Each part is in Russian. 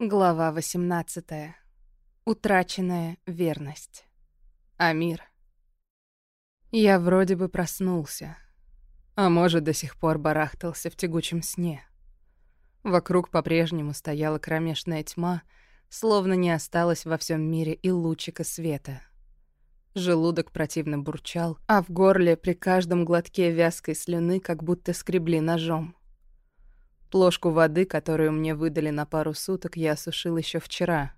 Глава 18. Утраченная верность. Амир. Я вроде бы проснулся, а может, до сих пор барахтался в тягучем сне. Вокруг по-прежнему стояла кромешная тьма, словно не осталось во всем мире и лучика света. Желудок противно бурчал, а в горле при каждом глотке вязкой слюны как будто скребли ножом. Плошку воды, которую мне выдали на пару суток, я осушил еще вчера.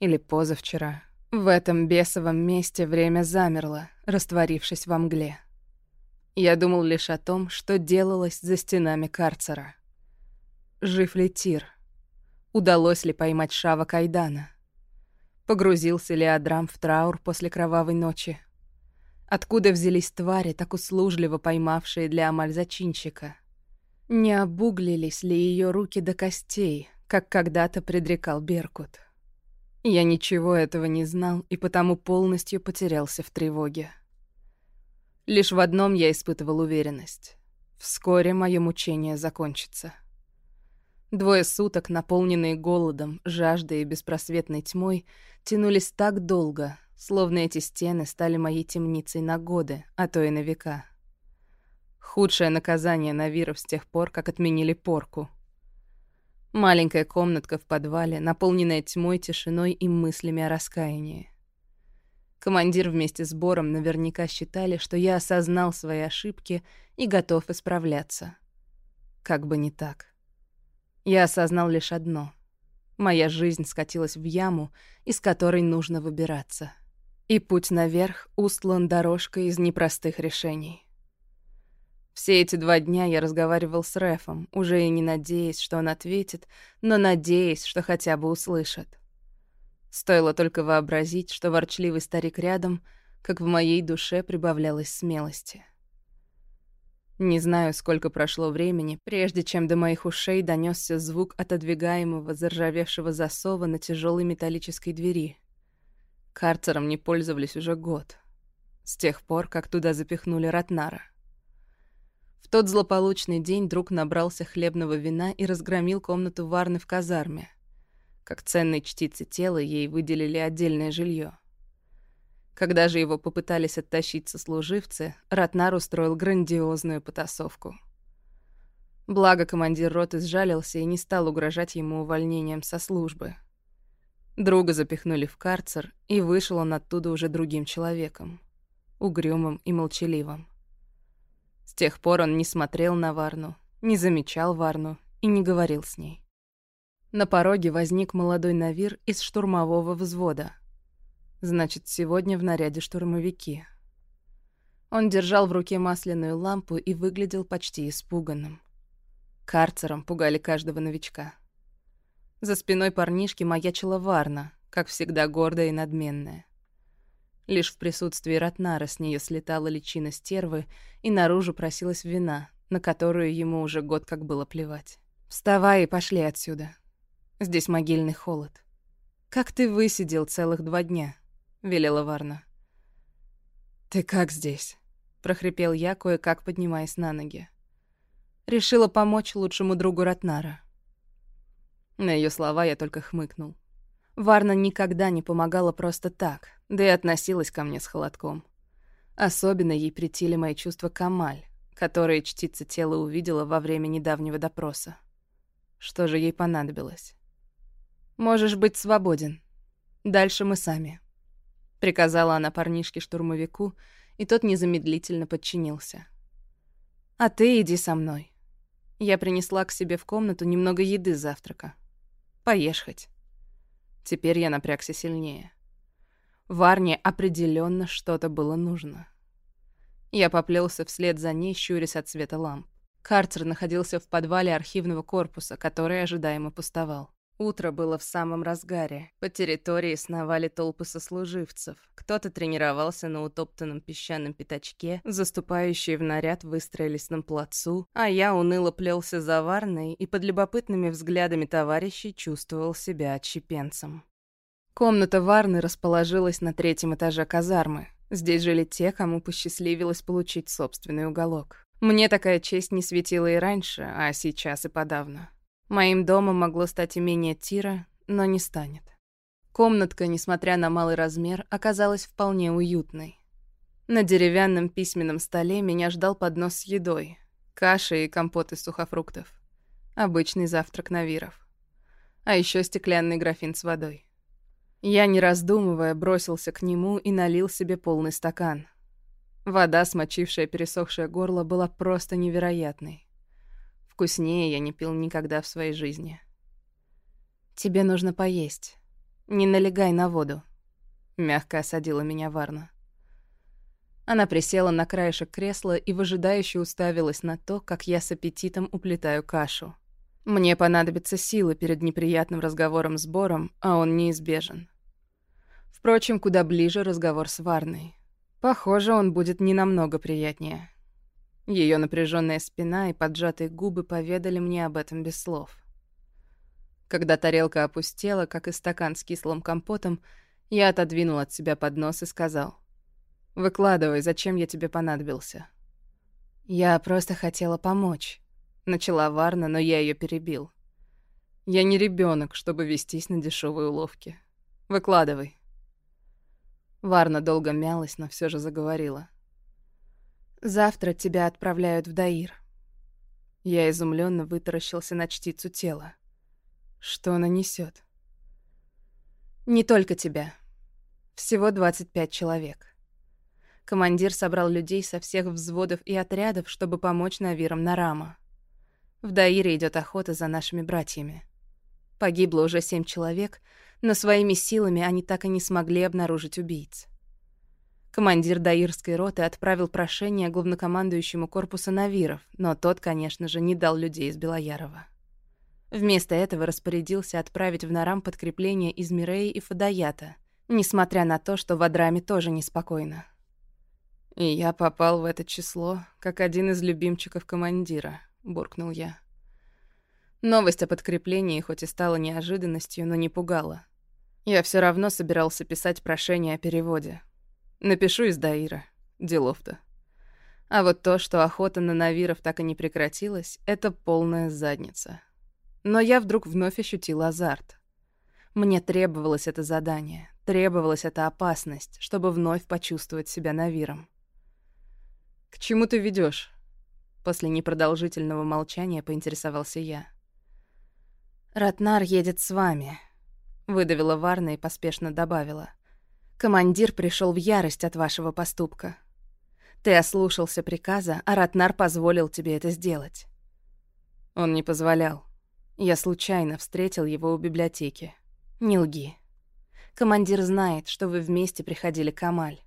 Или позавчера. В этом бесовом месте время замерло, растворившись во мгле. Я думал лишь о том, что делалось за стенами карцера. Жив ли Тир? Удалось ли поймать Шава Кайдана? Погрузился ли Адрам в траур после кровавой ночи? Откуда взялись твари, так услужливо поймавшие для Амаль зачинщика? Не обуглились ли ее руки до костей, как когда-то предрекал Беркут? Я ничего этого не знал и потому полностью потерялся в тревоге. Лишь в одном я испытывал уверенность. Вскоре мое мучение закончится. Двое суток, наполненные голодом, жаждой и беспросветной тьмой, тянулись так долго, словно эти стены стали моей темницей на годы, а то и на века. Худшее наказание Навиров с тех пор, как отменили порку. Маленькая комнатка в подвале, наполненная тьмой, тишиной и мыслями о раскаянии. Командир вместе с Бором наверняка считали, что я осознал свои ошибки и готов исправляться. Как бы не так. Я осознал лишь одно. Моя жизнь скатилась в яму, из которой нужно выбираться. И путь наверх устлан дорожкой из непростых решений. Все эти два дня я разговаривал с Рефом, уже и не надеясь, что он ответит, но надеясь, что хотя бы услышит. Стоило только вообразить, что ворчливый старик рядом, как в моей душе прибавлялось смелости. Не знаю, сколько прошло времени, прежде чем до моих ушей донесся звук отодвигаемого заржавевшего засова на тяжелой металлической двери. Карцером не пользовались уже год. С тех пор, как туда запихнули Ратнара тот злополучный день друг набрался хлебного вина и разгромил комнату Варны в казарме. Как ценной чтице тела ей выделили отдельное жилье. Когда же его попытались оттащить сослуживцы, Ратнар устроил грандиозную потасовку. Благо командир роты сжалился и не стал угрожать ему увольнением со службы. Друга запихнули в карцер, и вышел он оттуда уже другим человеком. Угрюмым и молчаливым. С тех пор он не смотрел на Варну, не замечал Варну и не говорил с ней. На пороге возник молодой Навир из штурмового взвода. Значит, сегодня в наряде штурмовики. Он держал в руке масляную лампу и выглядел почти испуганным. Карцером пугали каждого новичка. За спиной парнишки маячила Варна, как всегда гордая и надменная. Лишь в присутствии Ратнара с нее слетала личина стервы, и наружу просилась вина, на которую ему уже год как было плевать. «Вставай и пошли отсюда. Здесь могильный холод». «Как ты высидел целых два дня?» — велела Варна. «Ты как здесь?» — прохрипел я, кое-как поднимаясь на ноги. Решила помочь лучшему другу Ратнара. На ее слова я только хмыкнул. Варна никогда не помогала просто так, да и относилась ко мне с холодком. Особенно ей притили мои чувства к Амаль, которые чтица тела увидела во время недавнего допроса. Что же ей понадобилось? «Можешь быть свободен. Дальше мы сами», — приказала она парнишке-штурмовику, и тот незамедлительно подчинился. «А ты иди со мной. Я принесла к себе в комнату немного еды с завтрака. Поешь хоть». Теперь я напрягся сильнее. Варне определенно что-то было нужно. Я поплелся вслед за ней, щурясь от света ламп. Карцер находился в подвале архивного корпуса, который ожидаемо пустовал. Утро было в самом разгаре. По территории сновали толпы сослуживцев. Кто-то тренировался на утоптанном песчаном пятачке, заступающие в наряд выстроились на плацу, а я уныло плелся за Варной и под любопытными взглядами товарищей чувствовал себя отщепенцем. Комната Варны расположилась на третьем этаже казармы. Здесь жили те, кому посчастливилось получить собственный уголок. Мне такая честь не светила и раньше, а сейчас и подавно. Моим домом могло стать имение Тира, но не станет. Комнатка, несмотря на малый размер, оказалась вполне уютной. На деревянном письменном столе меня ждал поднос с едой, каша и компот из сухофруктов. Обычный завтрак Навиров. А еще стеклянный графин с водой. Я, не раздумывая, бросился к нему и налил себе полный стакан. Вода, смочившая пересохшее горло, была просто невероятной. Вкуснее я не пил никогда в своей жизни. «Тебе нужно поесть. Не налегай на воду», — мягко осадила меня Варна. Она присела на краешек кресла и выжидающе уставилась на то, как я с аппетитом уплетаю кашу. Мне понадобится сила перед неприятным разговором с Бором, а он неизбежен. Впрочем, куда ближе разговор с Варной. Похоже, он будет не намного приятнее. Ее напряженная спина и поджатые губы поведали мне об этом без слов. Когда тарелка опустела, как и стакан с кислым компотом, я отодвинул от себя поднос и сказал. «Выкладывай, зачем я тебе понадобился?» «Я просто хотела помочь», — начала Варна, но я ее перебил. «Я не ребенок, чтобы вестись на дешевые уловки. Выкладывай». Варна долго мялась, но все же заговорила. Завтра тебя отправляют в Даир. Я изумленно вытаращился на чтицу тела. Что она несет? Не только тебя. Всего 25 человек. Командир собрал людей со всех взводов и отрядов, чтобы помочь Навирам Нарама. В Даире идет охота за нашими братьями. Погибло уже семь человек, но своими силами они так и не смогли обнаружить убийц. Командир Даирской роты отправил прошение главнокомандующему корпуса Навиров, но тот, конечно же, не дал людей из Белоярова. Вместо этого распорядился отправить в Нарам подкрепление из Миреи и Фадаята, несмотря на то, что в Адраме тоже неспокойно. «И я попал в это число, как один из любимчиков командира», — буркнул я. Новость о подкреплении хоть и стала неожиданностью, но не пугала. Я все равно собирался писать прошение о переводе. Напишу из Даира. Делов-то. А вот то, что охота на Навиров так и не прекратилась, это полная задница. Но я вдруг вновь ощутил азарт. Мне требовалось это задание, требовалась эта опасность, чтобы вновь почувствовать себя Навиром. «К чему ты ведешь? После непродолжительного молчания поинтересовался я. «Ратнар едет с вами», — выдавила Варна и поспешно добавила — Командир пришел в ярость от вашего поступка. Ты ослушался приказа, а Ратнар позволил тебе это сделать. Он не позволял. Я случайно встретил его у библиотеки. Не лги. Командир знает, что вы вместе приходили к Амаль.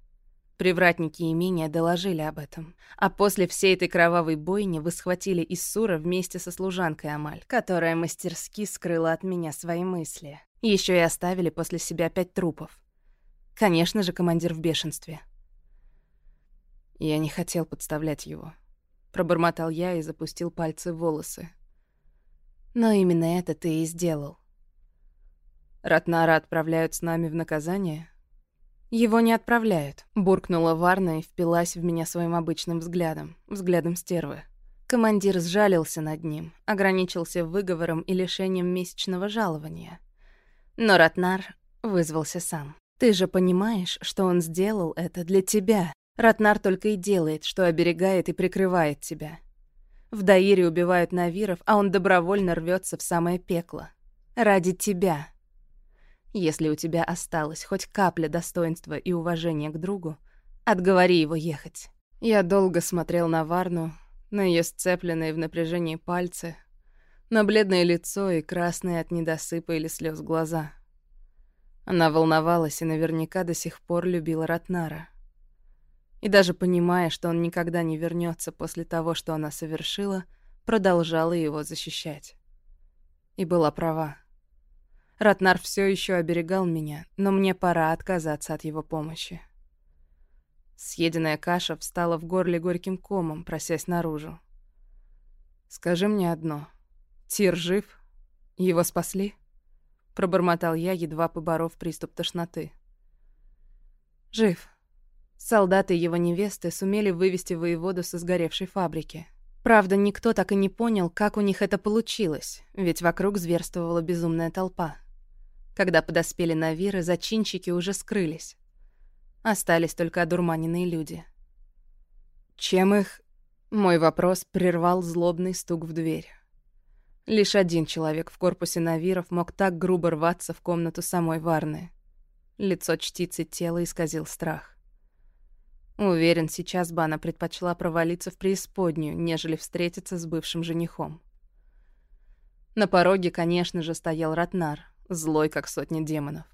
Привратники имения доложили об этом. А после всей этой кровавой бойни вы схватили Иссура вместе со служанкой Амаль, которая мастерски скрыла от меня свои мысли. Еще и оставили после себя пять трупов. Конечно же, командир в бешенстве. Я не хотел подставлять его. Пробормотал я и запустил пальцы в волосы. Но именно это ты и сделал. Ратнара отправляют с нами в наказание? Его не отправляют, буркнула Варна и впилась в меня своим обычным взглядом, взглядом стервы. Командир сжалился над ним, ограничился выговором и лишением месячного жалования. Но Ратнар вызвался сам. Ты же понимаешь, что он сделал это для тебя. Ратнар только и делает, что оберегает и прикрывает тебя. В Даире убивают Навиров, а он добровольно рвется в самое пекло. Ради тебя. Если у тебя осталась хоть капля достоинства и уважения к другу, отговори его ехать. Я долго смотрел на Варну, на ее сцепленные в напряжении пальцы, на бледное лицо и красные от недосыпа или слез глаза — она волновалась и наверняка до сих пор любила Ратнара. И даже понимая, что он никогда не вернется после того, что она совершила, продолжала его защищать. И была права. Ратнар все еще оберегал меня, но мне пора отказаться от его помощи. Съеденная каша встала в горле горьким комом, просясь наружу. «Скажи мне одно. Тир жив? Его спасли?» пробормотал я, едва поборов приступ тошноты. Жив. Солдаты его невесты сумели вывести воеводу со сгоревшей фабрики. Правда, никто так и не понял, как у них это получилось, ведь вокруг зверствовала безумная толпа. Когда подоспели Навиры, зачинщики уже скрылись. Остались только одурманенные люди. Чем их... Мой вопрос прервал злобный стук в дверь. Лишь один человек в корпусе Навиров мог так грубо рваться в комнату самой Варны. Лицо чтицы тела исказил страх. Уверен, сейчас бы она предпочла провалиться в преисподнюю, нежели встретиться с бывшим женихом. На пороге, конечно же, стоял Ратнар, злой, как сотня демонов.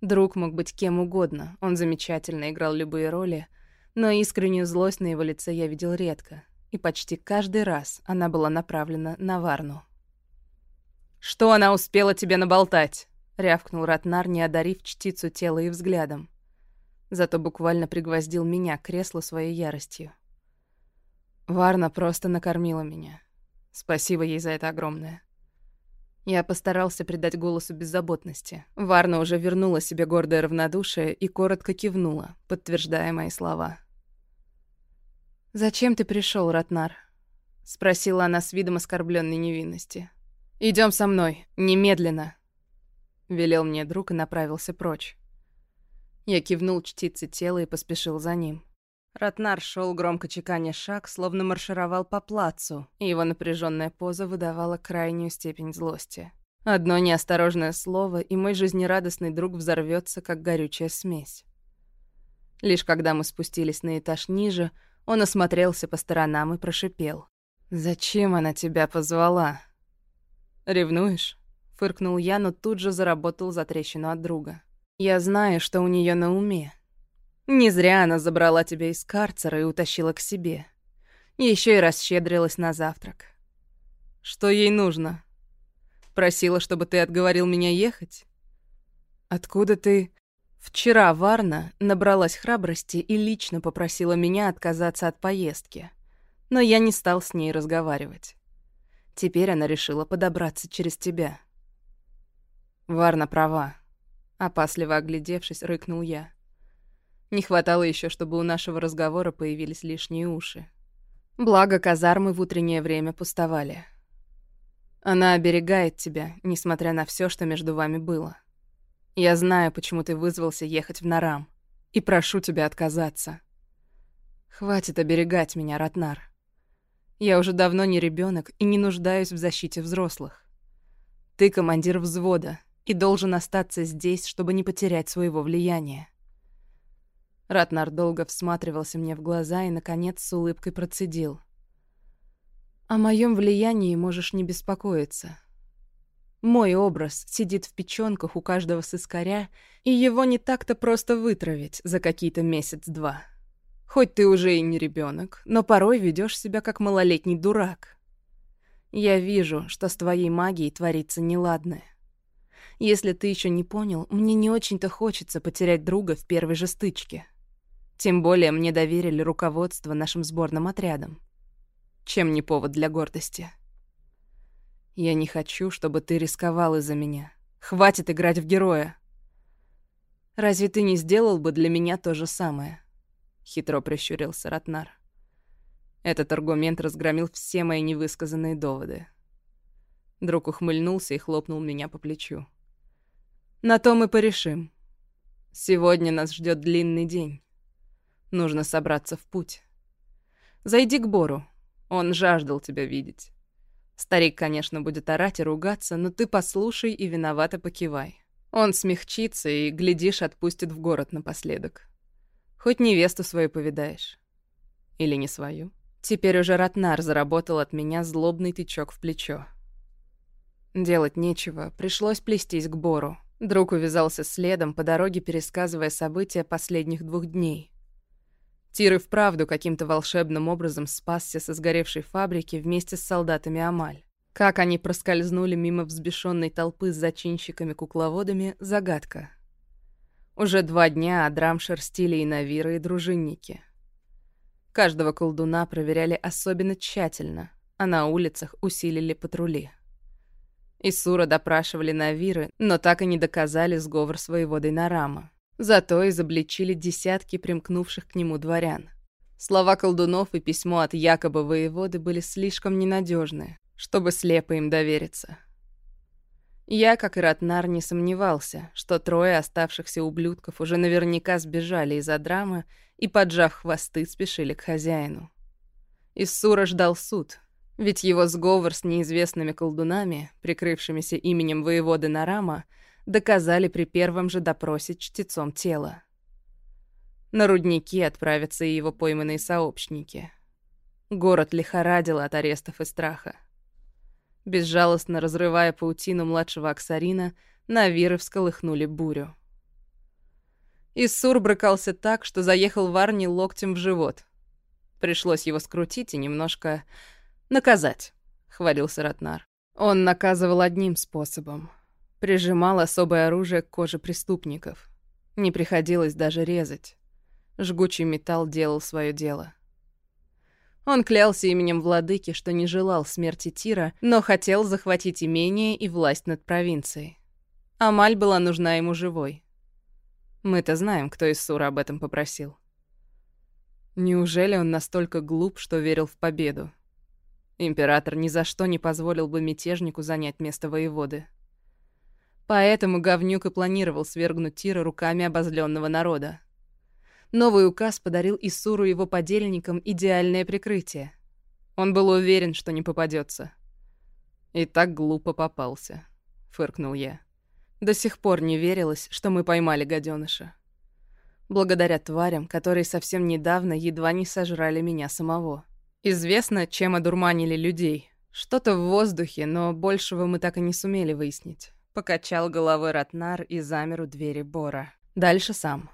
Друг мог быть кем угодно, он замечательно играл любые роли, но искреннюю злость на его лице я видел редко, и почти каждый раз она была направлена на Варну. «Что она успела тебе наболтать?» — рявкнул Ратнар, не одарив чтицу тела и взглядом. Зато буквально пригвоздил меня к креслу своей яростью. Варна просто накормила меня. Спасибо ей за это огромное. Я постарался придать голосу беззаботности. Варна уже вернула себе гордое равнодушие и коротко кивнула, подтверждая мои слова. «Зачем ты пришел, Ратнар?» — спросила она с видом оскорбленной невинности. Идем со мной, немедленно!» — велел мне друг и направился прочь. Я кивнул чтице тела и поспешил за ним. Ратнар шел громко чеканя шаг, словно маршировал по плацу, и его напряженная поза выдавала крайнюю степень злости. Одно неосторожное слово, и мой жизнерадостный друг взорвется, как горючая смесь. Лишь когда мы спустились на этаж ниже, он осмотрелся по сторонам и прошипел. «Зачем она тебя позвала?» «Ревнуешь?» — фыркнул я, но тут же заработал за трещину от друга. «Я знаю, что у нее на уме, не зря она забрала тебя из карцера и утащила к себе. Еще и расщедрилась на завтрак. Что ей нужно? Просила, чтобы ты отговорил меня ехать? Откуда ты... Вчера Варна набралась храбрости и лично попросила меня отказаться от поездки. Но я не стал с ней разговаривать. Теперь она решила подобраться через тебя. Варна права. Опасливо оглядевшись, рыкнул я. Не хватало еще, чтобы у нашего разговора появились лишние уши. Благо, казармы в утреннее время пустовали. Она оберегает тебя, несмотря на все, что между вами было. Я знаю, почему ты вызвался ехать в Нарам, и прошу тебя отказаться. Хватит оберегать меня, Ратнар. Я уже давно не ребенок и не нуждаюсь в защите взрослых. Ты командир взвода и должен остаться здесь, чтобы не потерять своего влияния. Ратнар долго всматривался мне в глаза и, наконец, с улыбкой процедил. «О моем влиянии можешь не беспокоиться. Мой образ сидит в печёнках у каждого сыскаря, и его не так-то просто вытравить за какие-то месяц-два. Хоть ты уже и не ребенок, но порой ведёшь себя как малолетний дурак. Я вижу, что с твоей магией творится неладное. Если ты ещё не понял, мне не очень-то хочется потерять друга в первой же стычке». Тем более мне доверили руководство нашим сборным отрядом. Чем не повод для гордости? Я не хочу, чтобы ты рисковал из-за меня. Хватит играть в героя. Разве ты не сделал бы для меня то же самое? Хитро прищурился Ратнар. Этот аргумент разгромил все мои невысказанные доводы. Друг ухмыльнулся и хлопнул меня по плечу. На то мы порешим. Сегодня нас ждет длинный день. Нужно собраться в путь. Зайди к Бору. Он жаждал тебя видеть. Старик, конечно, будет орать и ругаться, но ты послушай и виновато покивай. Он смягчится и, глядишь, отпустит в город напоследок. Хоть невесту свою повидаешь. Или не свою. Теперь уже Ратнар заработал от меня злобный тычок в плечо. Делать нечего, пришлось плестись к Бору. Друг увязался следом, по дороге пересказывая события последних двух дней. Тир и вправду каким-то волшебным образом спасся со сгоревшей фабрики вместе с солдатами Амаль. Как они проскользнули мимо взбешенной толпы с зачинщиками-кукловодами — загадка. Уже два дня Адрам шерстили и Навиры, и дружинники. Каждого колдуна проверяли особенно тщательно, а на улицах усилили патрули. Исура допрашивали Навиры, но так и не доказали сговор своего Дейнарама. Зато изобличили десятки примкнувших к нему дворян. Слова колдунов и письмо от якобы воеводы были слишком ненадежны, чтобы слепо им довериться. Я, как и Ратнар, не сомневался, что трое оставшихся ублюдков уже наверняка сбежали из-за драмы и, поджав хвосты, спешили к хозяину. Иссура ждал суд, ведь его сговор с неизвестными колдунами, прикрывшимися именем воеводы Нарама, доказали при первом же допросе чтецом тела. На рудники отправятся и его пойманные сообщники. Город лихорадил от арестов и страха. Безжалостно разрывая паутину младшего Аксарина, Навиры всколыхнули бурю. Иссур брыкался так, что заехал Варни локтем в живот. Пришлось его скрутить и немножко наказать, — хвалился Ратнар. Он наказывал одним способом. Прижимал особое оружие к коже преступников. Не приходилось даже резать. Жгучий металл делал свое дело. Он клялся именем владыки, что не желал смерти Тира, но хотел захватить имение и власть над провинцией. Амаль была нужна ему живой. Мы-то знаем, кто из Сура об этом попросил. Неужели он настолько глуп, что верил в победу? Император ни за что не позволил бы мятежнику занять место воеводы. Поэтому говнюк и планировал свергнуть Тира руками обозленного народа. Новый указ подарил Исуру его подельникам идеальное прикрытие. Он был уверен, что не попадется. И так глупо попался, фыркнул я. До сих пор не верилось, что мы поймали гаденыша. Благодаря тварям, которые совсем недавно едва не сожрали меня самого. Известно, чем одурманили людей. Что-то в воздухе, но большего мы так и не сумели выяснить. Покачал головой Ратнар и замер у двери Бора. Дальше сам.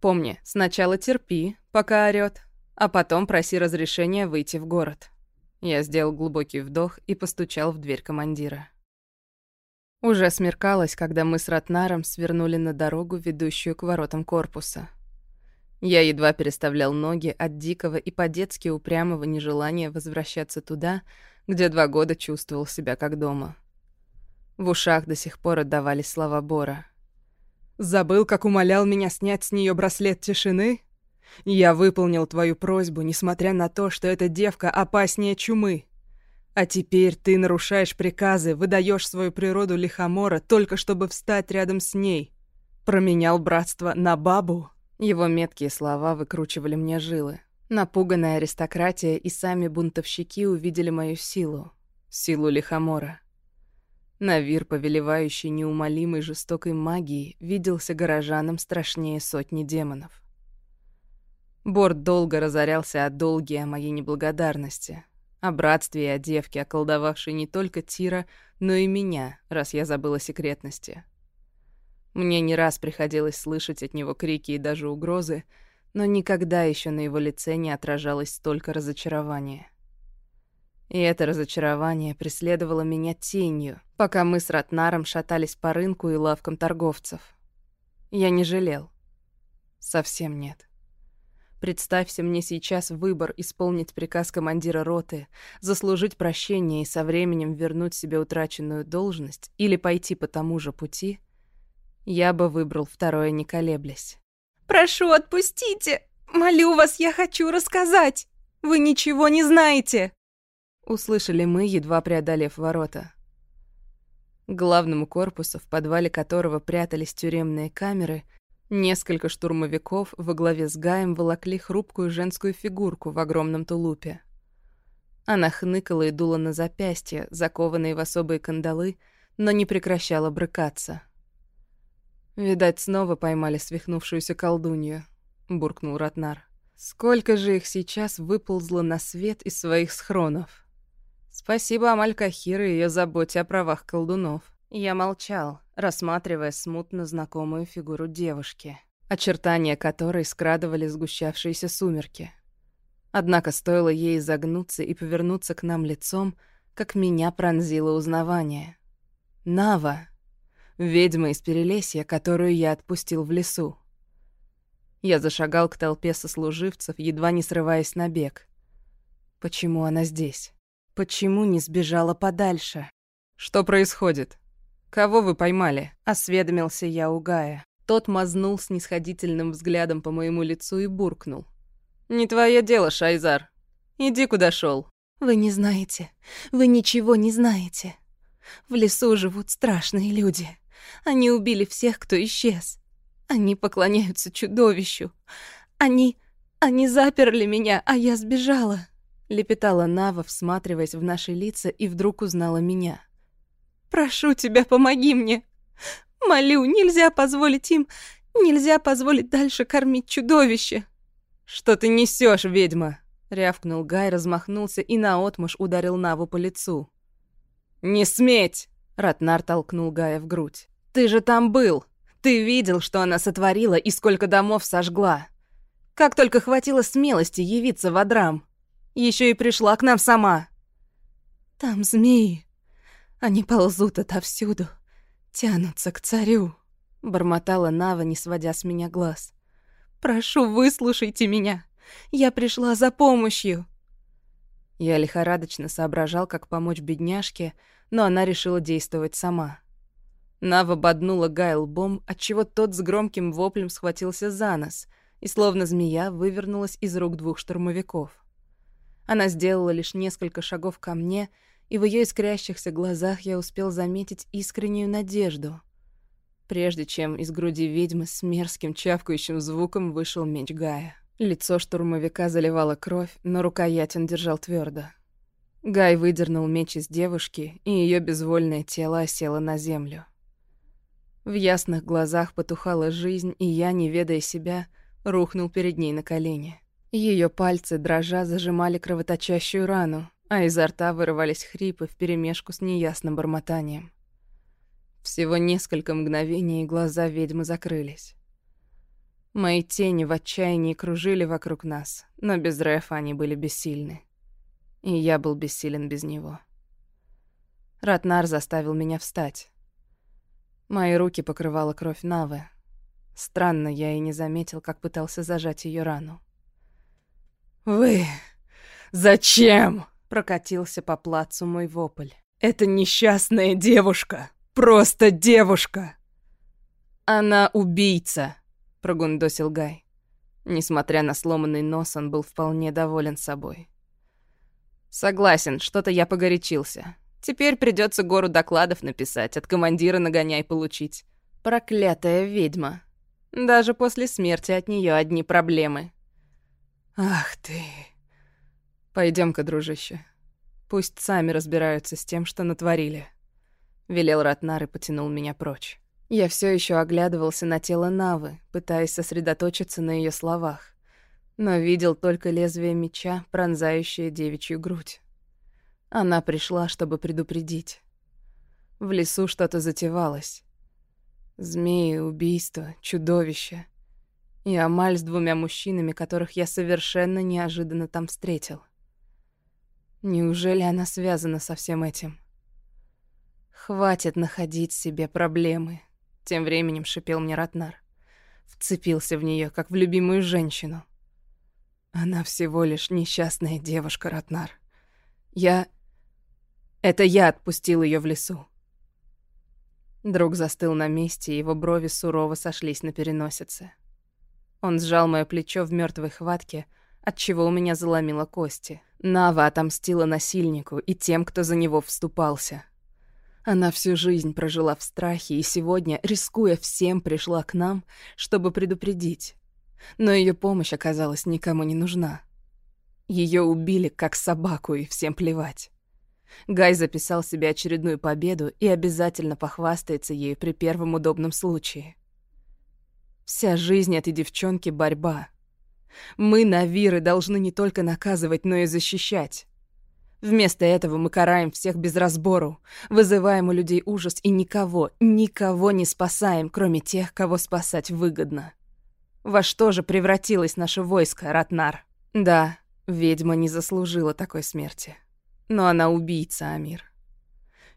Помни, сначала терпи, пока орёт, а потом проси разрешения выйти в город. Я сделал глубокий вдох и постучал в дверь командира. Уже смеркалось, когда мы с Ратнаром свернули на дорогу, ведущую к воротам корпуса. Я едва переставлял ноги от дикого и по-детски упрямого нежелания возвращаться туда, где два года чувствовал себя как дома. В ушах до сих пор отдавались слова Бора — Забыл, как умолял меня снять с нее браслет тишины? Я выполнил твою просьбу, несмотря на то, что эта девка опаснее чумы. А теперь ты нарушаешь приказы, выдаешь свою природу лихомора, только чтобы встать рядом с ней. Променял братство на бабу. Его меткие слова выкручивали мне жилы. Напуганная аристократия и сами бунтовщики увидели мою силу. Силу лихомора. Навир, повелевающий неумолимой жестокой магией, виделся горожанам страшнее сотни демонов. Борт долго разорялся о долге о моей неблагодарности, о братстве и о девке, околдовавшей не только Тира, но и меня, раз я забыла секретности. Мне не раз приходилось слышать от него крики и даже угрозы, но никогда еще на его лице не отражалось столько разочарования. И это разочарование преследовало меня тенью, пока мы с Ратнаром шатались по рынку и лавкам торговцев. Я не жалел. Совсем нет. Представься мне сейчас выбор исполнить приказ командира роты, заслужить прощение и со временем вернуть себе утраченную должность или пойти по тому же пути, я бы выбрал второе, не колеблясь. «Прошу, отпустите! Молю вас, я хочу рассказать! Вы ничего не знаете!» Услышали мы, едва преодолев ворота. К главному корпусу, в подвале которого прятались тюремные камеры, несколько штурмовиков во главе с Гаем волокли хрупкую женскую фигурку в огромном тулупе. Она хныкала и дула на запястья, закованные в особые кандалы, но не прекращала брыкаться. «Видать, снова поймали свихнувшуюся колдунью», — буркнул Ратнар. «Сколько же их сейчас выползло на свет из своих схронов?» Спасибо Амаль-Кахир и ее заботе о правах колдунов. Я молчал, рассматривая смутно знакомую фигуру девушки, очертания которой скрадывали сгущавшиеся сумерки. Однако стоило ей изогнуться и повернуться к нам лицом, как меня пронзило узнавание. Нава! Ведьма из Перелесья, которую я отпустил в лесу. Я зашагал к толпе сослуживцев, едва не срываясь на бег. Почему она здесь? Почему не сбежала подальше? Что происходит? Кого вы поймали? Осведомился я у Гая. Тот мазнул снисходительным взглядом по моему лицу и буркнул. «Не твое дело, Шайзар. Иди, куда шел. «Вы не знаете. Вы ничего не знаете. В лесу живут страшные люди. Они убили всех, кто исчез. Они поклоняются чудовищу. Они... они заперли меня, а я сбежала. Лепетала Нава, всматриваясь в наши лица, и вдруг узнала меня. «Прошу тебя, помоги мне! Молю, нельзя позволить им... Нельзя позволить дальше кормить чудовище!» «Что ты несешь, ведьма?» — рявкнул Гай, размахнулся и наотмашь ударил Наву по лицу. «Не сметь!» — Ратнар толкнул Гая в грудь. «Ты же там был! Ты видел, что она сотворила и сколько домов сожгла! Как только хватило смелости явиться в Адрам! Еще и пришла к нам сама!» «Там змеи! Они ползут отовсюду, тянутся к царю!» — бормотала Нава, не сводя с меня глаз. «Прошу, выслушайте меня! Я пришла за помощью!» Я лихорадочно соображал, как помочь бедняжке, но она решила действовать сама. Нава боднула Гай лбом, отчего тот с громким воплем схватился за нос и, словно змея, вывернулась из рук двух штурмовиков. Она сделала лишь несколько шагов ко мне, и в ее искрящихся глазах я успел заметить искреннюю надежду. Прежде чем из груди ведьмы с мерзким чавкающим звуком вышел меч Гая. Лицо штурмовика заливало кровь, но рукоять он держал твердо. Гай выдернул меч из девушки, и ее безвольное тело осело на землю. В ясных глазах потухала жизнь, и я, не ведая себя, рухнул перед ней на колени. Ее пальцы, дрожа, зажимали кровоточащую рану, а изо рта вырывались хрипы вперемешку с неясным бормотанием. Всего несколько мгновений, и глаза ведьмы закрылись. Мои тени в отчаянии кружили вокруг нас, но без Рефа они были бессильны. И я был бессилен без него. Ратнар заставил меня встать. Мои руки покрывала кровь Навы. Странно, я и не заметил, как пытался зажать ее рану. «Вы... зачем?» — прокатился по плацу мой вопль. «Это несчастная девушка! Просто девушка!» «Она убийца!» прогундосил Гай. Несмотря на сломанный нос, он был вполне доволен собой. «Согласен, что-то я погорячился. Теперь придется гору докладов написать, от командира нагоняй получить. Проклятая ведьма. Даже после смерти от нее одни проблемы». «Ах ты...» Пойдем-ка, дружище. Пусть сами разбираются с тем, что натворили», — велел Ратнар и потянул меня прочь. Я все еще оглядывался на тело Навы, пытаясь сосредоточиться на ее словах, но видел только лезвие меча, пронзающее девичью грудь. Она пришла, чтобы предупредить. В лесу что-то затевалось. Змеи, убийство, чудовище. И Амаль с двумя мужчинами, которых я совершенно неожиданно там встретил. Неужели она связана со всем этим? Хватит находить себе проблемы. Тем временем шипел мне Ратнар. Вцепился в нее, как в любимую женщину. Она всего лишь несчастная девушка, Ратнар. Я... Это я отпустил ее в лесу. Друг застыл на месте, и его брови сурово сошлись на переносице. Он сжал мое плечо в мертвой хватке, отчего у меня заломило кости. Нава отомстила насильнику и тем, кто за него вступался. Она всю жизнь прожила в страхе и сегодня, рискуя всем, пришла к нам, чтобы предупредить. Но ее помощь оказалась никому не нужна. Ее убили как собаку, и всем плевать. Гай записал себе очередную победу и обязательно похвастается ею при первом удобном случае. Вся жизнь этой девчонки — борьба. Мы, Навиры, должны не только наказывать, но и защищать. Вместо этого мы караем всех без разбору, вызываем у людей ужас и никого, никого не спасаем, кроме тех, кого спасать выгодно. Во что же превратилось наше войско, Ратнар? Да, ведьма не заслужила такой смерти. Но она убийца, Амир.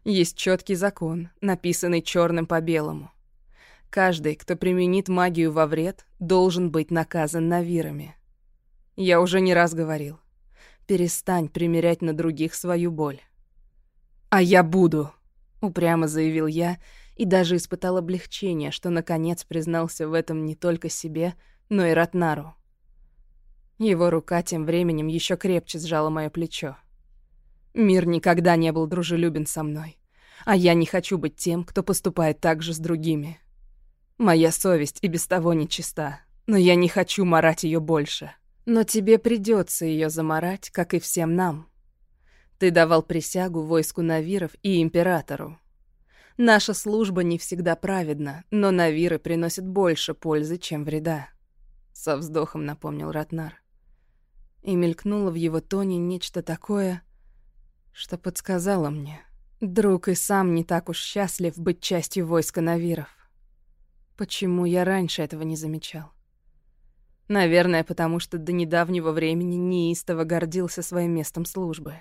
Есть четкий закон, написанный черным по белому. Каждый, кто применит магию во вред, должен быть наказан навирами. Я уже не раз говорил. Перестань примерять на других свою боль. «А я буду», — упрямо заявил я, и даже испытал облегчение, что наконец признался в этом не только себе, но и Ратнару. Его рука тем временем еще крепче сжала мое плечо. Мир никогда не был дружелюбен со мной. А я не хочу быть тем, кто поступает так же с другими. Моя совесть и без того нечиста, но я не хочу марать ее больше. Но тебе придется ее заморать, как и всем нам. Ты давал присягу войску Навиров и Императору. Наша служба не всегда праведна, но Навиры приносят больше пользы, чем вреда. Со вздохом напомнил Ратнар. И мелькнуло в его тоне нечто такое, что подсказало мне. Друг и сам не так уж счастлив быть частью войска Навиров. Почему я раньше этого не замечал? Наверное, потому что до недавнего времени неистово гордился своим местом службы.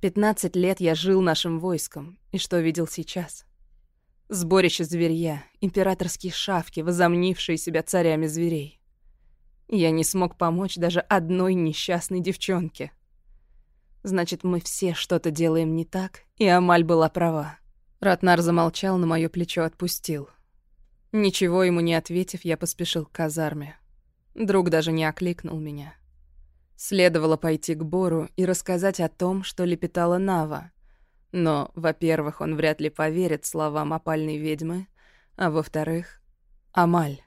Пятнадцать лет я жил нашим войском, и что видел сейчас? Сборище зверья, императорские шавки, возомнившие себя царями зверей. Я не смог помочь даже одной несчастной девчонке. Значит, мы все что-то делаем не так, и Амаль была права. Ратнар замолчал, на моё плечо отпустил. Ничего ему не ответив, я поспешил к казарме. Друг даже не окликнул меня. Следовало пойти к Бору и рассказать о том, что лепетала Нава. Но, во-первых, он вряд ли поверит словам опальной ведьмы, а во-вторых, Амаль.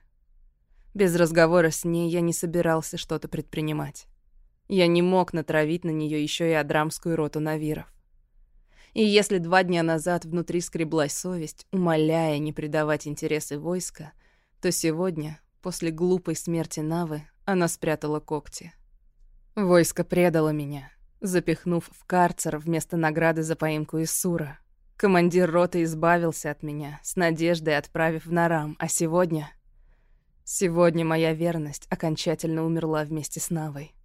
Без разговора с ней я не собирался что-то предпринимать. Я не мог натравить на нее еще и адрамскую роту навиров. И если два дня назад внутри скреблась совесть, умоляя не предавать интересы войска, то сегодня После глупой смерти Навы она спрятала когти. Войско предало меня, запихнув в карцер вместо награды за поимку из Сура. Командир роты избавился от меня, с надеждой отправив в Нарам, а сегодня... Сегодня моя верность окончательно умерла вместе с Навой.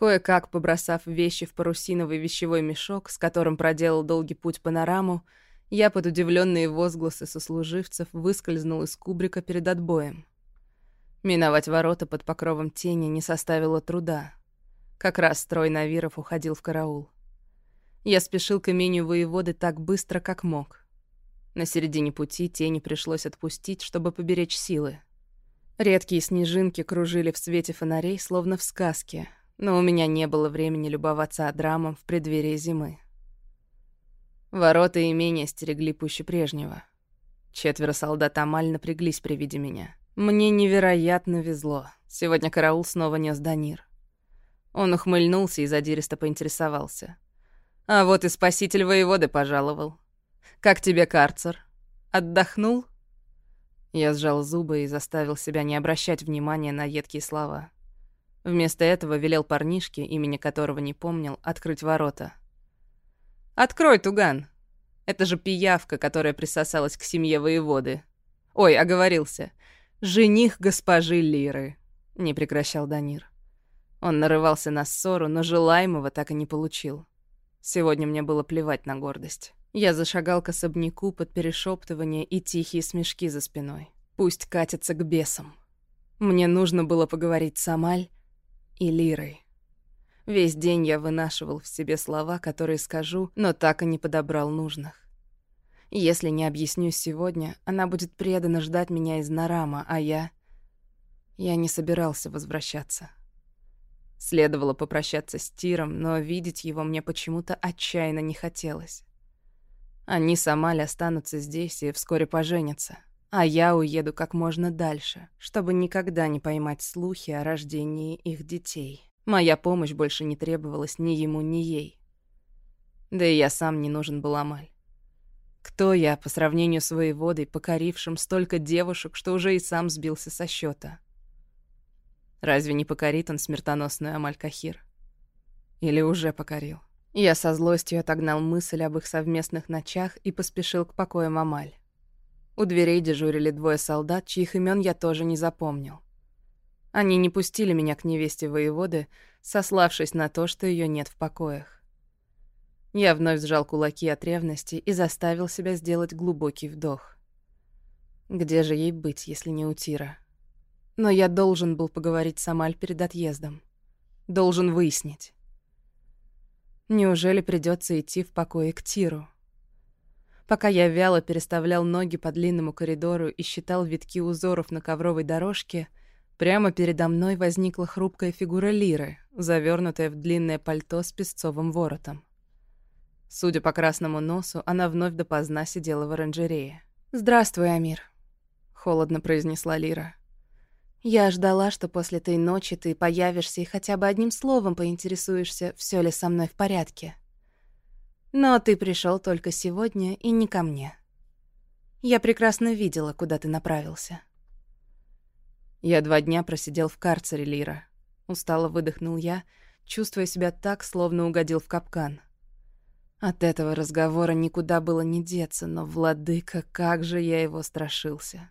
Кое-как побросав вещи в парусиновый вещевой мешок, с которым проделал долгий путь по Нараму, я под удивленные возгласы сослуживцев выскользнул из кубрика перед отбоем. Миновать ворота под покровом тени не составило труда. Как раз строй Навиров уходил в караул. Я спешил к имению воеводы так быстро, как мог. На середине пути тени пришлось отпустить, чтобы поберечь силы. Редкие снежинки кружили в свете фонарей, словно в сказке, но у меня не было времени любоваться Адрамом в преддверии зимы. Ворота имения стерегли пуще прежнего. Четверо солдат Амаль напряглись при виде меня. Мне невероятно везло. Сегодня караул снова нес Данир. Он ухмыльнулся и задиристо поинтересовался. «А вот и спаситель воеводы пожаловал. Как тебе карцер? Отдохнул?» Я сжал зубы и заставил себя не обращать внимания на едкие слова. Вместо этого велел парнишке, имени которого не помнил, открыть ворота. «Открой, Туган! Это же пиявка, которая присосалась к семье воеводы. Ой, оговорился. Жених госпожи Лиры», — не прекращал Данир. Он нарывался на ссору, но желаемого так и не получил. Сегодня мне было плевать на гордость. Я зашагал к особняку под перешептывание и тихие смешки за спиной. Пусть катится к бесам. Мне нужно было поговорить с Амаль и Лирой. Весь день я вынашивал в себе слова, которые скажу, но так и не подобрал нужных. Если не объясню сегодня, она будет предана ждать меня из Нарама, а я... Я не собирался возвращаться. Следовало попрощаться с Тиром, но видеть его мне почему-то отчаянно не хотелось. Они с Амаль останутся здесь и вскоре поженятся, а я уеду как можно дальше, чтобы никогда не поймать слухи о рождении их детей. Моя помощь больше не требовалась ни ему, ни ей. Да и я сам не нужен был Амаль. Кто я по сравнению с воеводой, покорившим столько девушек, что уже и сам сбился со счета? Разве не покорит он смертоносную Амаль-Кахир? Или уже покорил? Я со злостью отогнал мысль об их совместных ночах и поспешил к покоям Амаль. У дверей дежурили двое солдат, чьих имен я тоже не запомнил. Они не пустили меня к невесте воеводы, сославшись на то, что ее нет в покоях. Я вновь сжал кулаки от ревности и заставил себя сделать глубокий вдох. Где же ей быть, если не у Тира? Но я должен был поговорить с Амаль перед отъездом. Должен выяснить. Неужели придется идти в покое к Тиру? Пока я вяло переставлял ноги по длинному коридору и считал витки узоров на ковровой дорожке, прямо передо мной возникла хрупкая фигура Лиры, завернутая в длинное пальто с песцовым воротом. Судя по красному носу, она вновь допоздна сидела в оранжерее. «Здравствуй, Амир», — холодно произнесла Лира. «Я ждала, что после той ночи ты появишься и хотя бы одним словом поинтересуешься, все ли со мной в порядке. Но ты пришел только сегодня и не ко мне. Я прекрасно видела, куда ты направился». Я два дня просидел в карцере, Лира. Устало выдохнул я, чувствуя себя так, словно угодил в капкан. От этого разговора никуда было не деться, но, владыка, как же я его страшился.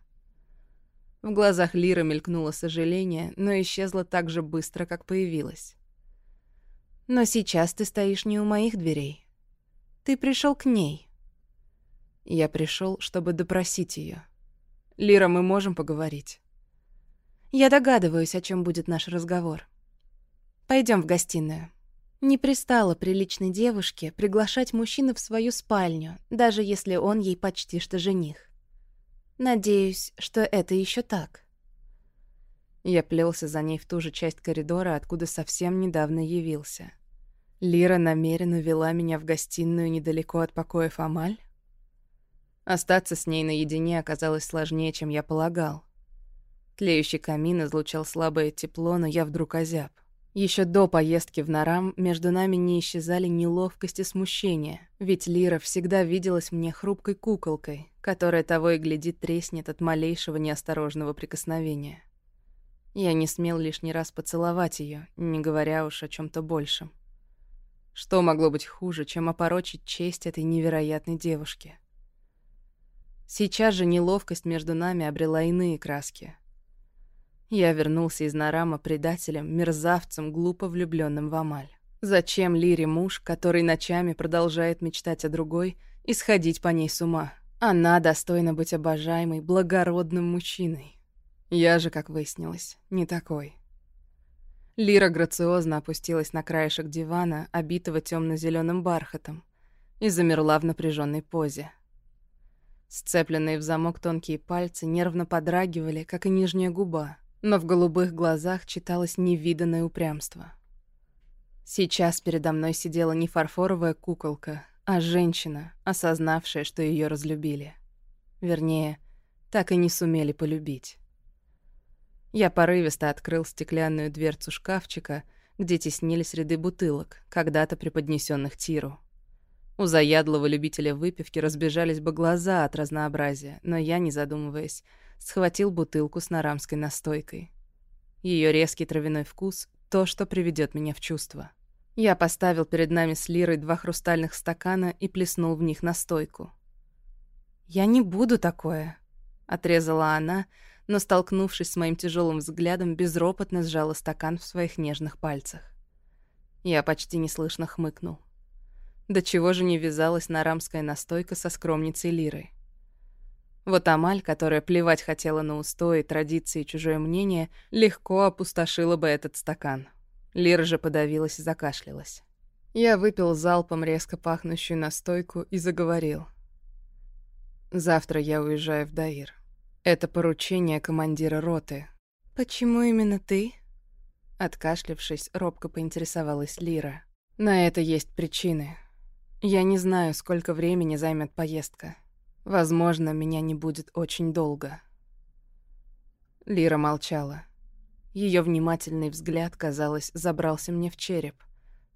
В глазах Лиры мелькнуло сожаление, но исчезло так же быстро, как появилось. «Но сейчас ты стоишь не у моих дверей. Ты пришел к ней». Я пришел, чтобы допросить ее. «Лира, мы можем поговорить?» Я догадываюсь, о чем будет наш разговор. Пойдем в гостиную. Не пристало приличной девушке приглашать мужчину в свою спальню, даже если он ей почти что жених. Надеюсь, что это еще так. Я плелся за ней в ту же часть коридора, откуда совсем недавно явился. Лира намеренно вела меня в гостиную недалеко от покоев Амаль. Остаться с ней наедине оказалось сложнее, чем я полагал. Тлеющий камин излучал слабое тепло, но я вдруг озяб. Еще до поездки в Нарам между нами не исчезали неловкость и смущение, ведь Лира всегда виделась мне хрупкой куколкой, которая того и глядит треснет от малейшего неосторожного прикосновения. Я не смел лишний раз поцеловать ее, не говоря уж о чем то большем. Что могло быть хуже, чем опорочить честь этой невероятной девушки? Сейчас же неловкость между нами обрела иные краски, я вернулся из Нарама предателем, мерзавцем, глупо влюбленным в Амаль. Зачем Лире муж, который ночами продолжает мечтать о другой и сходить по ней с ума? Она достойна быть обожаемой, благородным мужчиной. Я же, как выяснилось, не такой. Лира грациозно опустилась на краешек дивана, обитого темно зеленым бархатом, и замерла в напряженной позе. Сцепленные в замок тонкие пальцы нервно подрагивали, как и нижняя губа но в голубых глазах читалось невиданное упрямство. Сейчас передо мной сидела не фарфоровая куколка, а женщина, осознавшая, что ее разлюбили. Вернее, так и не сумели полюбить. Я порывисто открыл стеклянную дверцу шкафчика, где теснились ряды бутылок, когда-то преподнесенных Тиру. У заядлого любителя выпивки разбежались бы глаза от разнообразия, но я, не задумываясь, схватил бутылку с нарамской настойкой. Ее резкий травяной вкус — то, что приведет меня в чувство. Я поставил перед нами с Лирой два хрустальных стакана и плеснул в них настойку. «Я не буду такое», — отрезала она, но, столкнувшись с моим тяжелым взглядом, безропотно сжала стакан в своих нежных пальцах. Я почти неслышно хмыкнул. До чего же не вязалась нарамская настойка со скромницей Лирой? Вот Амаль, которая плевать хотела на устои, традиции и чужое мнение, легко опустошила бы этот стакан. Лира же подавилась и закашлялась. Я выпил залпом резко пахнущую настойку и заговорил. «Завтра я уезжаю в Даир. Это поручение командира роты». «Почему именно ты?» Откашлившись, робко поинтересовалась Лира. «На это есть причины. Я не знаю, сколько времени займет поездка. Возможно, меня не будет очень долго. Лира молчала. Ее внимательный взгляд, казалось, забрался мне в череп,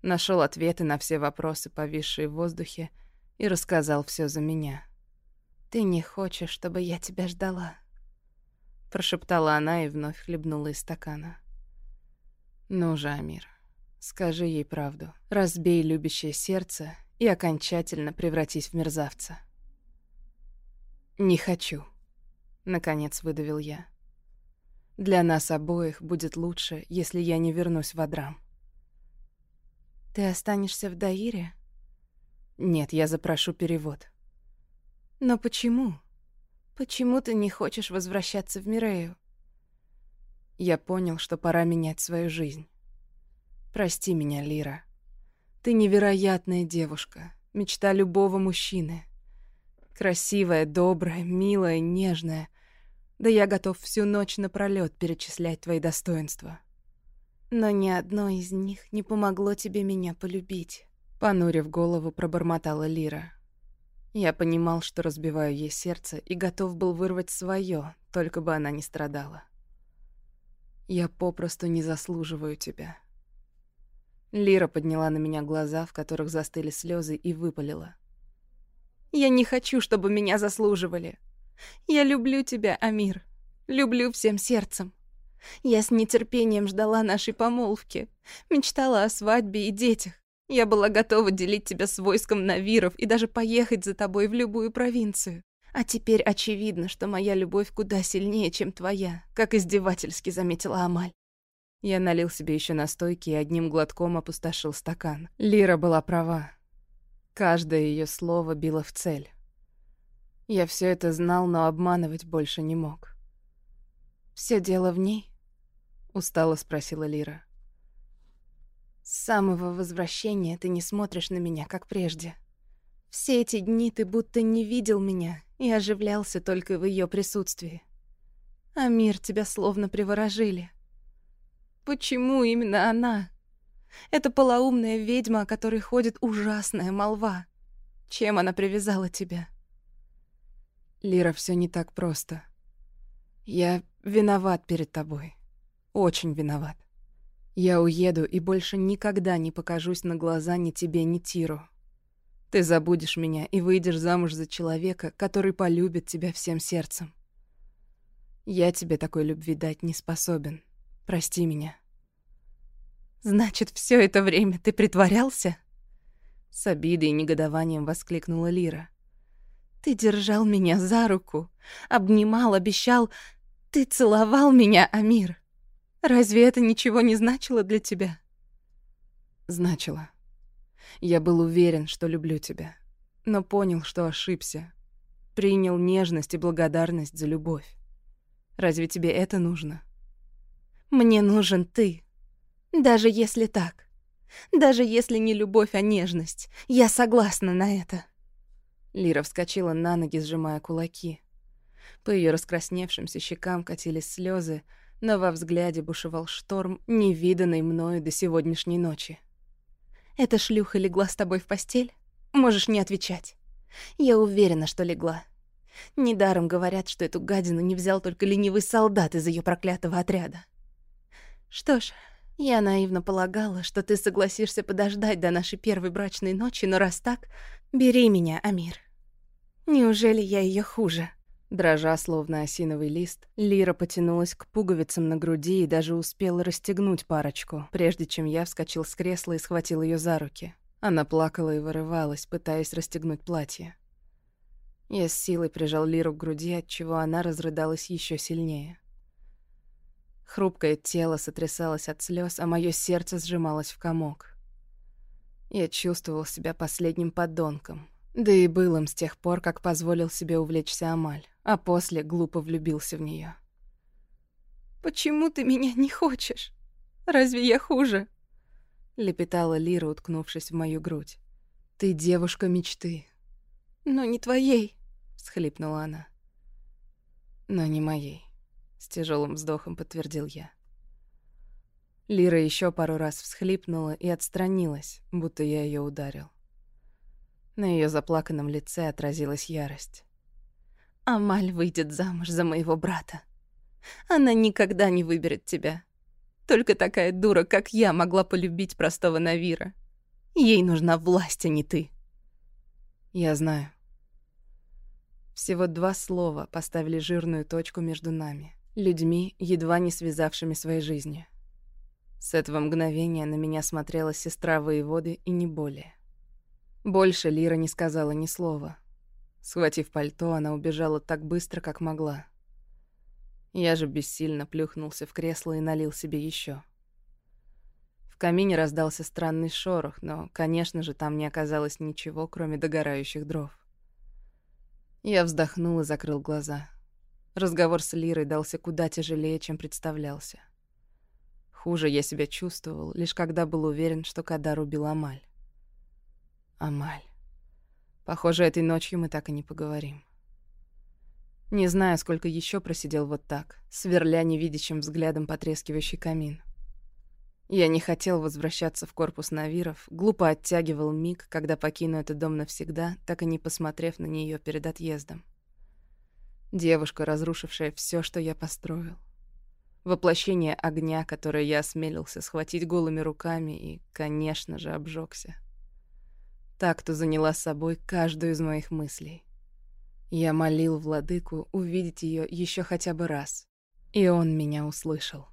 нашел ответы на все вопросы, повисшие в воздухе, и рассказал все за меня. «Ты не хочешь, чтобы я тебя ждала?» Прошептала она и вновь хлебнула из стакана. «Ну же, Амир, скажи ей правду. Разбей любящее сердце и окончательно превратись в мерзавца». «Не хочу», — наконец выдавил я. «Для нас обоих будет лучше, если я не вернусь в Адрам». «Ты останешься в Даире?» «Нет, я запрошу перевод». «Но почему? Почему ты не хочешь возвращаться в Мирею?» Я понял, что пора менять свою жизнь. Прости меня, Лира. Ты невероятная девушка, мечта любого мужчины. Красивая, добрая, милая, нежная. Да я готов всю ночь напролёт перечислять твои достоинства. Но ни одно из них не помогло тебе меня полюбить, Понурив голову, пробормотала Лира. Я понимал, что разбиваю ей сердце и готов был вырвать свое, только бы она не страдала. Я попросту не заслуживаю тебя. Лира подняла на меня глаза, в которых застыли слезы, и выпалила. «Я не хочу, чтобы меня заслуживали. Я люблю тебя, Амир. Люблю всем сердцем. Я с нетерпением ждала нашей помолвки, мечтала о свадьбе и детях. Я была готова делить тебя с войском навиров и даже поехать за тобой в любую провинцию. А теперь очевидно, что моя любовь куда сильнее, чем твоя, как издевательски заметила Амаль. Я налил себе еще настойки и одним глотком опустошил стакан. Лира была права. Каждое ее слово било в цель. Я все это знал, но обманывать больше не мог. Все дело в ней? устало спросила Лира. С самого возвращения ты не смотришь на меня, как прежде. Все эти дни ты будто не видел меня и оживлялся только в ее присутствии. А мир тебя словно приворожили. Почему именно она? Это полоумная ведьма, о которой ходит ужасная молва. Чем она привязала тебя? Лира, все не так просто. Я виноват перед тобой. Очень виноват. Я уеду и больше никогда не покажусь на глаза ни тебе, ни Тиру. Ты забудешь меня и выйдешь замуж за человека, который полюбит тебя всем сердцем. Я тебе такой любви дать не способен. Прости меня. Значит, все это время ты притворялся? С обидой и негодованием воскликнула Лира. Ты держал меня за руку, обнимал, обещал. Ты целовал меня, Амир. Разве это ничего не значило для тебя? Значило. Я был уверен, что люблю тебя, но понял, что ошибся. Принял нежность и благодарность за любовь. Разве тебе это нужно? Мне нужен ты. Даже если так. Даже если не любовь, а нежность. Я согласна на это. Лира вскочила на ноги, сжимая кулаки. По ее раскрасневшимся щекам катились слезы, но во взгляде бушевал шторм, невиданный мною до сегодняшней ночи. «Эта шлюха легла с тобой в постель? Можешь не отвечать. Я уверена, что легла. Недаром говорят, что эту гадину не взял только ленивый солдат из ее проклятого отряда. Что ж, я наивно полагала, что ты согласишься подождать до нашей первой брачной ночи, но раз так, бери меня, Амир. Неужели я ее хуже?» Дрожа, словно осиновый лист, Лира потянулась к пуговицам на груди и даже успела расстегнуть парочку, прежде чем я вскочил с кресла и схватил ее за руки. Она плакала и вырывалась, пытаясь расстегнуть платье. Я с силой прижал Лиру к груди, отчего она разрыдалась еще сильнее. Хрупкое тело сотрясалось от слез, а мое сердце сжималось в комок. Я чувствовал себя последним подонком, да и был им с тех пор, как позволил себе увлечься Амаль а после глупо влюбился в нее. «Почему ты меня не хочешь? Разве я хуже?» — лепетала Лира, уткнувшись в мою грудь. «Ты девушка мечты». «Но не твоей», — всхлипнула она. «Но не моей», — с тяжелым вздохом подтвердил я. Лира еще пару раз всхлипнула и отстранилась, будто я ее ударил. На ее заплаканном лице отразилась ярость. Амаль выйдет замуж за моего брата. Она никогда не выберет тебя. Только такая дура, как я, могла полюбить простого Навира. Ей нужна власть, а не ты. Я знаю. Всего два слова поставили жирную точку между нами, людьми, едва не связавшими своей жизни. С этого мгновения на меня смотрела сестра воеводы и не более. Больше Лира не сказала ни слова, Схватив пальто, она убежала так быстро, как могла. Я же бессильно плюхнулся в кресло и налил себе еще. В камине раздался странный шорох, но, конечно же, там не оказалось ничего, кроме догорающих дров. Я вздохнул и закрыл глаза. Разговор с Лирой дался куда тяжелее, чем представлялся. Хуже я себя чувствовал, лишь когда был уверен, что Кадар убил Амаль. Амаль. Похоже, этой ночью мы так и не поговорим. Не знаю, сколько еще просидел вот так, сверля невидящим взглядом потрескивающий камин. Я не хотел возвращаться в корпус Навиров, глупо оттягивал миг, когда покину этот дом навсегда, так и не посмотрев на нее перед отъездом. Девушка, разрушившая все, что я построил. Воплощение огня, которое я осмелился схватить голыми руками и, конечно же, обжегся. Так, кто заняла собой каждую из моих мыслей. Я молил владыку увидеть ее еще хотя бы раз, и он меня услышал.